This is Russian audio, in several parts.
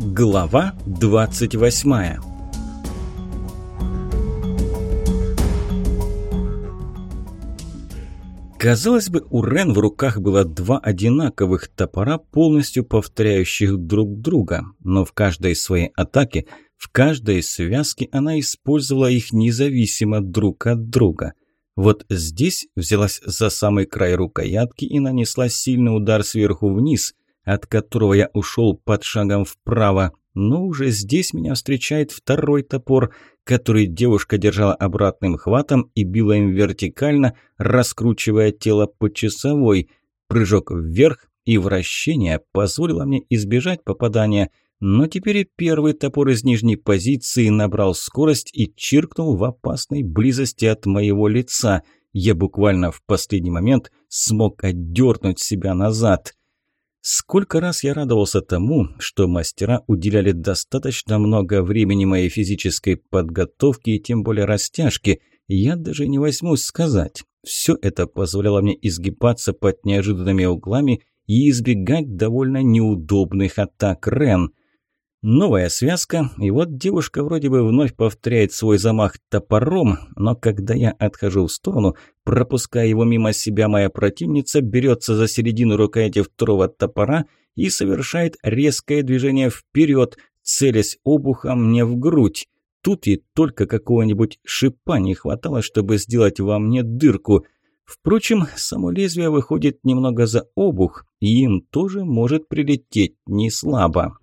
Глава 28 Казалось бы, у Рен в руках было два одинаковых топора, полностью повторяющих друг друга, но в каждой своей атаке, в каждой связке она использовала их независимо друг от друга. Вот здесь взялась за самый край рукоятки и нанесла сильный удар сверху вниз, от которого я ушел под шагом вправо, но уже здесь меня встречает второй топор, который девушка держала обратным хватом и била им вертикально, раскручивая тело по часовой. Прыжок вверх и вращение позволило мне избежать попадания, но теперь и первый топор из нижней позиции набрал скорость и чиркнул в опасной близости от моего лица. Я буквально в последний момент смог отдернуть себя назад. Сколько раз я радовался тому, что мастера уделяли достаточно много времени моей физической подготовке и тем более растяжке, я даже не возьмусь сказать. Все это позволяло мне изгибаться под неожиданными углами и избегать довольно неудобных атак Рен. Новая связка, и вот девушка вроде бы вновь повторяет свой замах топором, но когда я отхожу в сторону, пропуская его мимо себя, моя противница берется за середину рукояти второго топора и совершает резкое движение вперед, целясь обухом мне в грудь. Тут и только какого-нибудь шипа не хватало, чтобы сделать во мне дырку. Впрочем, само лезвие выходит немного за обух, и им тоже может прилететь не слабо.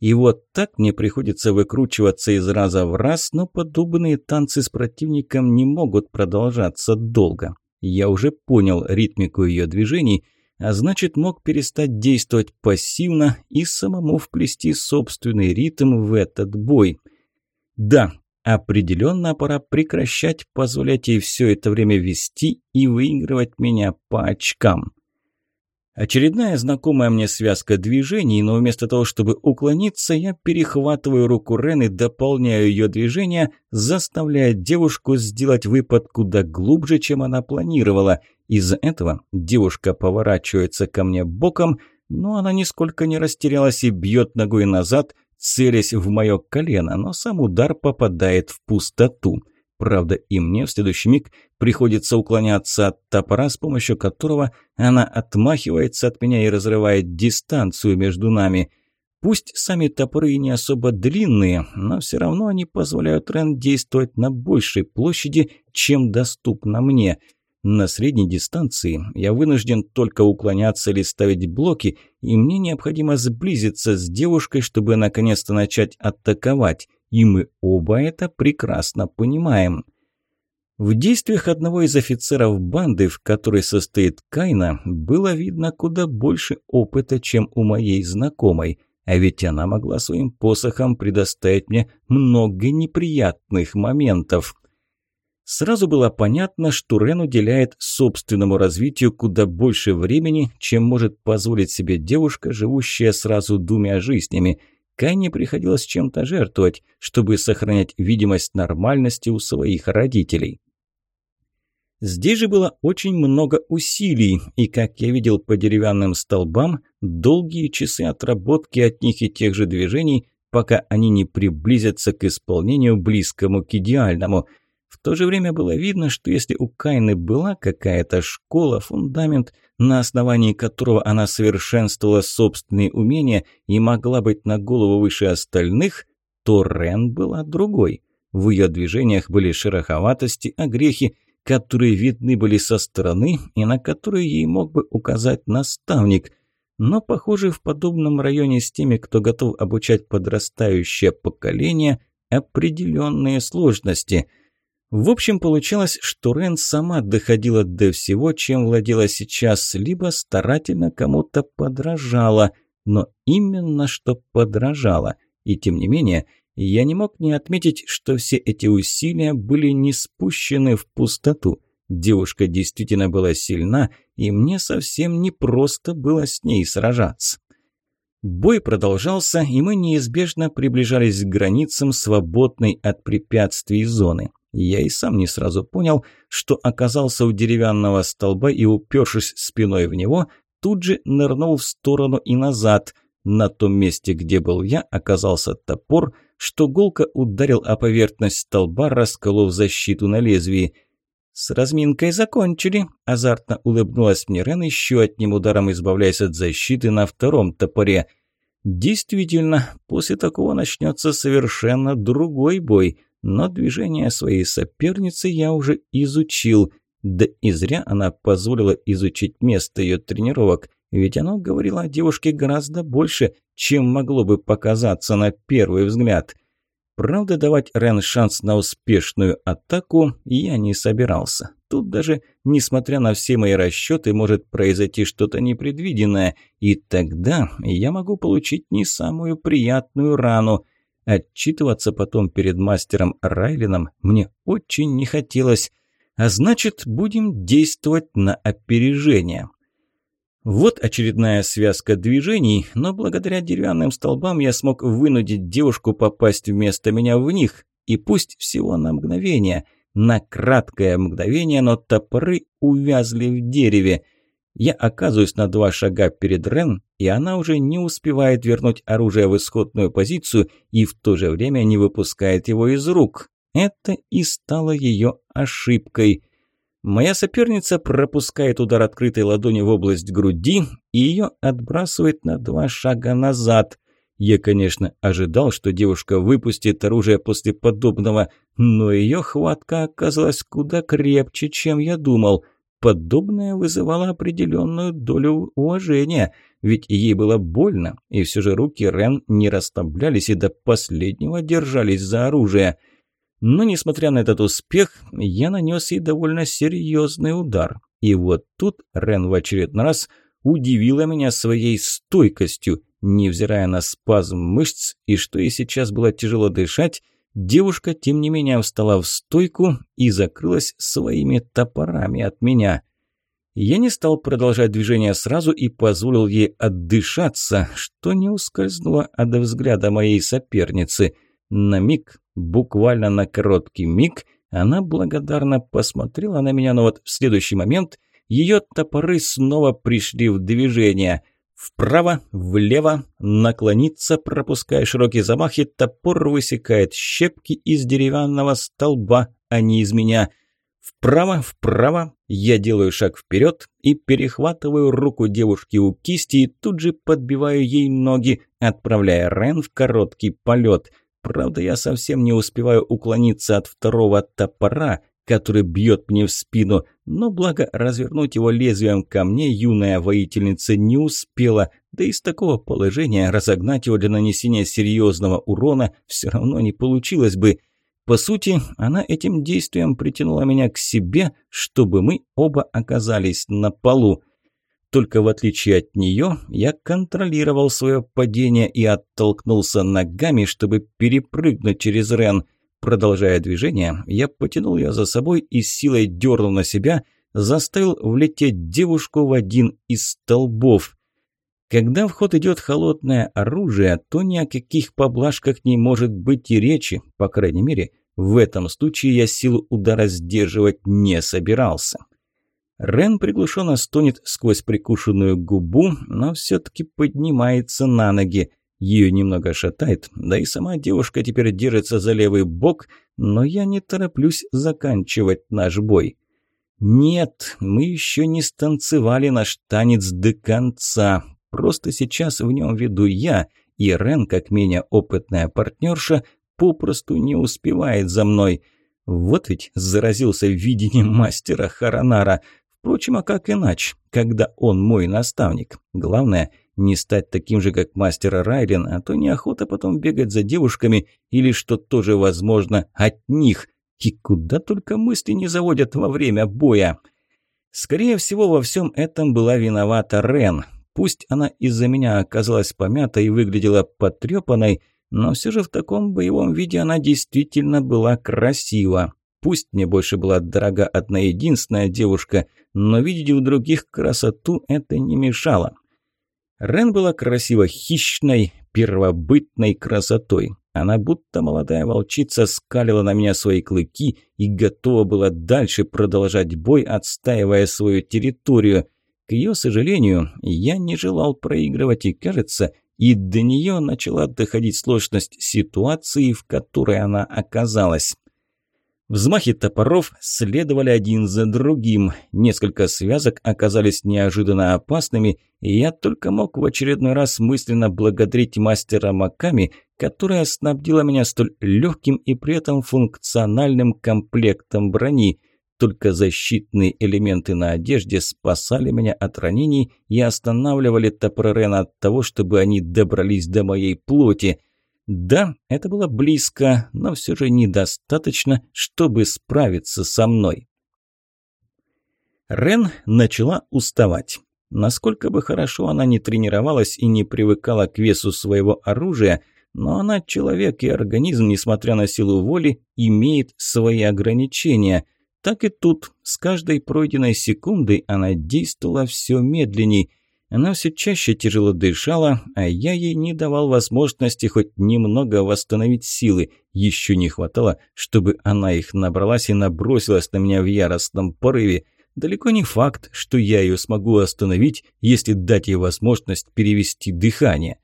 И вот так мне приходится выкручиваться из раза в раз, но подобные танцы с противником не могут продолжаться долго. Я уже понял ритмику ее движений, а значит мог перестать действовать пассивно и самому вплести собственный ритм в этот бой. Да, определенно пора прекращать позволять ей все это время вести и выигрывать меня по очкам. Очередная знакомая мне связка движений, но вместо того, чтобы уклониться, я перехватываю руку Рен и дополняю ее движение, заставляя девушку сделать выпад куда глубже, чем она планировала. Из-за этого девушка поворачивается ко мне боком, но она нисколько не растерялась и бьет ногой назад, целясь в мое колено, но сам удар попадает в пустоту. Правда, и мне в следующий миг приходится уклоняться от топора, с помощью которого она отмахивается от меня и разрывает дистанцию между нами. Пусть сами топоры не особо длинные, но все равно они позволяют Рен действовать на большей площади, чем доступно мне. На средней дистанции я вынужден только уклоняться или ставить блоки, и мне необходимо сблизиться с девушкой, чтобы наконец-то начать атаковать и мы оба это прекрасно понимаем. В действиях одного из офицеров банды, в которой состоит Кайна, было видно куда больше опыта, чем у моей знакомой, а ведь она могла своим посохом предоставить мне много неприятных моментов. Сразу было понятно, что Рен уделяет собственному развитию куда больше времени, чем может позволить себе девушка, живущая сразу двумя жизнями – Кайне приходилось чем-то жертвовать, чтобы сохранять видимость нормальности у своих родителей. Здесь же было очень много усилий, и, как я видел по деревянным столбам, долгие часы отработки от них и тех же движений, пока они не приблизятся к исполнению близкому к идеальному – в то же время было видно, что если у Кайны была какая-то школа, фундамент, на основании которого она совершенствовала собственные умения и могла быть на голову выше остальных, то Рен была другой. В ее движениях были шероховатости, огрехи, которые видны были со стороны и на которые ей мог бы указать наставник. Но, похоже, в подобном районе с теми, кто готов обучать подрастающее поколение, определенные сложности – в общем, получалось, что Рен сама доходила до всего, чем владела сейчас, либо старательно кому-то подражала, но именно что подражала. И тем не менее, я не мог не отметить, что все эти усилия были не спущены в пустоту. Девушка действительно была сильна, и мне совсем не просто было с ней сражаться. Бой продолжался, и мы неизбежно приближались к границам свободной от препятствий зоны. Я и сам не сразу понял, что оказался у деревянного столба и, упершись спиной в него, тут же нырнул в сторону и назад. На том месте, где был я, оказался топор, что голка ударил о поверхность столба, расколов защиту на лезвии. «С разминкой закончили», – азартно улыбнулась мне Рен, еще одним ударом избавляясь от защиты на втором топоре. «Действительно, после такого начнется совершенно другой бой, но движение своей соперницы я уже изучил, да и зря она позволила изучить место ее тренировок, ведь оно говорило о девушке гораздо больше, чем могло бы показаться на первый взгляд». Правда, давать Рен шанс на успешную атаку я не собирался. Тут даже, несмотря на все мои расчеты, может произойти что-то непредвиденное, и тогда я могу получить не самую приятную рану. Отчитываться потом перед мастером Райлином мне очень не хотелось, а значит, будем действовать на опережение. Вот очередная связка движений, но благодаря деревянным столбам я смог вынудить девушку попасть вместо меня в них, и пусть всего на мгновение, на краткое мгновение, но топоры увязли в дереве. Я оказываюсь на два шага перед Рен, и она уже не успевает вернуть оружие в исходную позицию и в то же время не выпускает его из рук. Это и стало ее ошибкой – Моя соперница пропускает удар открытой ладони в область груди и ее отбрасывает на два шага назад. Я, конечно, ожидал, что девушка выпустит оружие после подобного, но ее хватка оказалась куда крепче, чем я думал. Подобное вызывало определенную долю уважения, ведь ей было больно, и все же руки Рен не расслаблялись и до последнего держались за оружие – но, несмотря на этот успех, я нанес ей довольно серьезный удар. И вот тут Рен в очередной раз удивила меня своей стойкостью. Невзирая на спазм мышц и что ей сейчас было тяжело дышать, девушка, тем не менее, встала в стойку и закрылась своими топорами от меня. Я не стал продолжать движение сразу и позволил ей отдышаться, что не ускользнуло от взгляда моей соперницы. На миг Буквально на короткий миг она благодарно посмотрела на меня, но вот в следующий момент ее топоры снова пришли в движение. Вправо, влево, наклониться, пропуская широкий замах, и топор высекает щепки из деревянного столба, а не из меня. Вправо, вправо, я делаю шаг вперед и перехватываю руку девушки у кисти и тут же подбиваю ей ноги, отправляя Рен в короткий полет. Правда, я совсем не успеваю уклониться от второго топора, который бьет мне в спину, но благо развернуть его лезвием ко мне юная воительница не успела, да и с такого положения разогнать его для нанесения серьезного урона все равно не получилось бы. По сути, она этим действием притянула меня к себе, чтобы мы оба оказались на полу. Только в отличие от нее, я контролировал свое падение и оттолкнулся ногами, чтобы перепрыгнуть через Рен. Продолжая движение, я потянул ее за собой и силой дернул на себя, заставил влететь девушку в один из столбов. Когда в ход идет холодное оружие, то ни о каких поблажках не может быть и речи, по крайней мере, в этом случае я силу удара сдерживать не собирался. Рен приглушенно стонет сквозь прикушенную губу, но все-таки поднимается на ноги. Ее немного шатает, да и сама девушка теперь держится за левый бок, но я не тороплюсь заканчивать наш бой. Нет, мы еще не станцевали наш танец до конца. Просто сейчас в нем веду я, и Рен, как менее опытная партнерша, попросту не успевает за мной. Вот ведь заразился видением мастера Харанара – Впрочем, а как иначе, когда он мой наставник? Главное, не стать таким же, как мастер Райлен, а то неохота потом бегать за девушками или, что тоже возможно, от них. И куда только мысли не заводят во время боя. Скорее всего, во всем этом была виновата Рен. Пусть она из-за меня оказалась помята и выглядела потрепанной, но все же в таком боевом виде она действительно была красива. Пусть мне больше была дорога одна единственная девушка, но видеть у других красоту это не мешало. Рен была красиво хищной, первобытной красотой. Она будто молодая волчица скалила на меня свои клыки и готова была дальше продолжать бой, отстаивая свою территорию. К ее сожалению, я не желал проигрывать и, кажется, и до нее начала доходить сложность ситуации, в которой она оказалась. Взмахи топоров следовали один за другим. Несколько связок оказались неожиданно опасными, и я только мог в очередной раз мысленно благодарить мастера Маками, которая снабдила меня столь легким и при этом функциональным комплектом брони. Только защитные элементы на одежде спасали меня от ранений и останавливали Топререна от того, чтобы они добрались до моей плоти – да, это было близко, но все же недостаточно, чтобы справиться со мной. Рен начала уставать. Насколько бы хорошо она не тренировалась и не привыкала к весу своего оружия, но она человек, и организм, несмотря на силу воли, имеет свои ограничения. Так и тут, с каждой пройденной секундой она действовала все медленней – она все чаще тяжело дышала, а я ей не давал возможности хоть немного восстановить силы. Еще не хватало, чтобы она их набралась и набросилась на меня в яростном порыве. Далеко не факт, что я ее смогу остановить, если дать ей возможность перевести дыхание.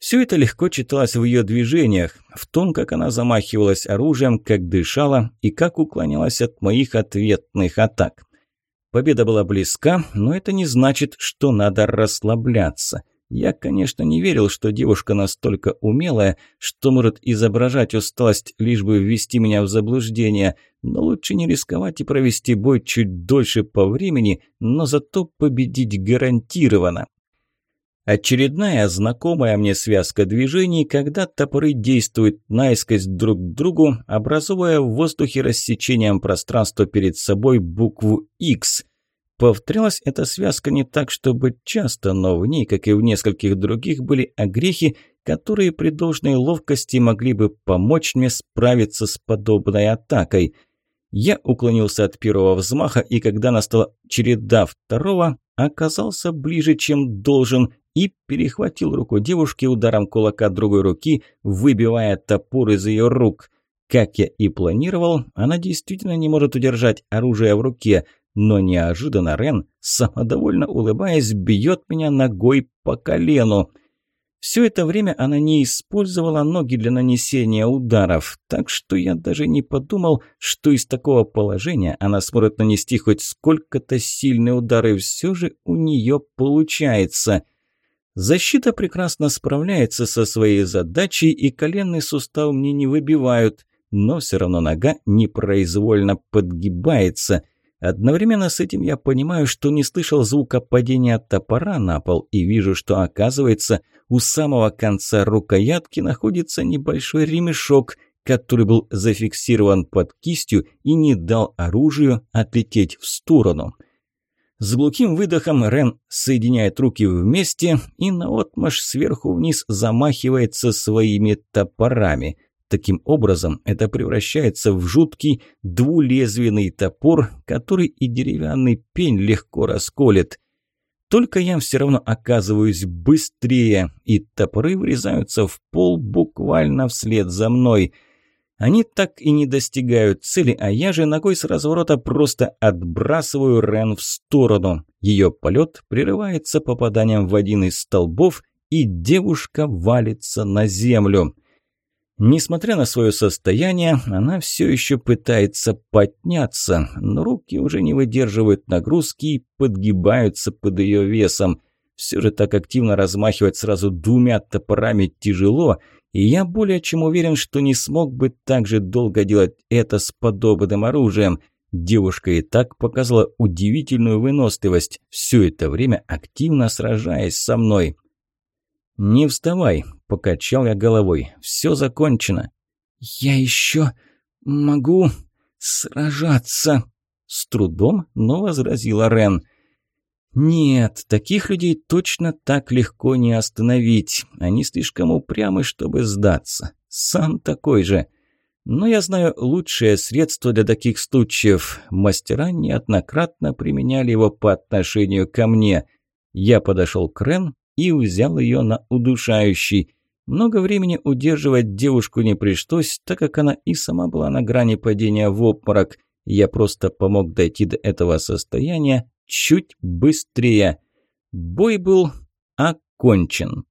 Все это легко читалось в ее движениях, в том, как она замахивалась оружием, как дышала и как уклонялась от моих ответных атак. Победа была близка, но это не значит, что надо расслабляться. Я, конечно, не верил, что девушка настолько умелая, что может изображать усталость, лишь бы ввести меня в заблуждение, но лучше не рисковать и провести бой чуть дольше по времени, но зато победить гарантированно. Очередная знакомая мне связка движений, когда топоры действуют наискось друг к другу, образуя в воздухе рассечением пространства перед собой букву X. Повторялась эта связка не так, чтобы часто, но в ней, как и в нескольких других, были огрехи, которые при должной ловкости могли бы помочь мне справиться с подобной атакой. Я уклонился от первого взмаха, и когда настала череда второго, оказался ближе, чем должен, и перехватил руку девушки ударом кулака другой руки, выбивая топор из ее рук. Как я и планировал, она действительно не может удержать оружие в руке – но неожиданно Рен, самодовольно улыбаясь, бьет меня ногой по колену. Все это время она не использовала ноги для нанесения ударов, так что я даже не подумал, что из такого положения она сможет нанести хоть сколько-то сильные удары, все же у нее получается. Защита прекрасно справляется со своей задачей, и коленный сустав мне не выбивают, но все равно нога непроизвольно подгибается – Одновременно с этим я понимаю, что не слышал звука падения топора на пол и вижу, что, оказывается, у самого конца рукоятки находится небольшой ремешок, который был зафиксирован под кистью и не дал оружию отлететь в сторону. С глухим выдохом Рен соединяет руки вместе и наотмашь сверху вниз замахивается своими топорами – Таким образом, это превращается в жуткий двулезвенный топор, который и деревянный пень легко расколет. Только я все равно оказываюсь быстрее, и топоры врезаются в пол буквально вслед за мной. Они так и не достигают цели, а я же ногой с разворота просто отбрасываю Рен в сторону. Ее полет прерывается попаданием в один из столбов, и девушка валится на землю. Несмотря на свое состояние, она все еще пытается подняться, но руки уже не выдерживают нагрузки и подгибаются под ее весом. Все же так активно размахивать сразу двумя топорами тяжело, и я более чем уверен, что не смог бы так же долго делать это с подобным оружием. Девушка и так показала удивительную выносливость, все это время активно сражаясь со мной. «Не вставай», – покачал я головой. «Все закончено». «Я еще могу сражаться», – с трудом, но возразила Рен. «Нет, таких людей точно так легко не остановить. Они слишком упрямы, чтобы сдаться. Сам такой же. Но я знаю лучшее средство для таких случаев. Мастера неоднократно применяли его по отношению ко мне. Я подошел к Рен и взял ее на удушающий. Много времени удерживать девушку не пришлось, так как она и сама была на грани падения в обморок. Я просто помог дойти до этого состояния чуть быстрее. Бой был окончен.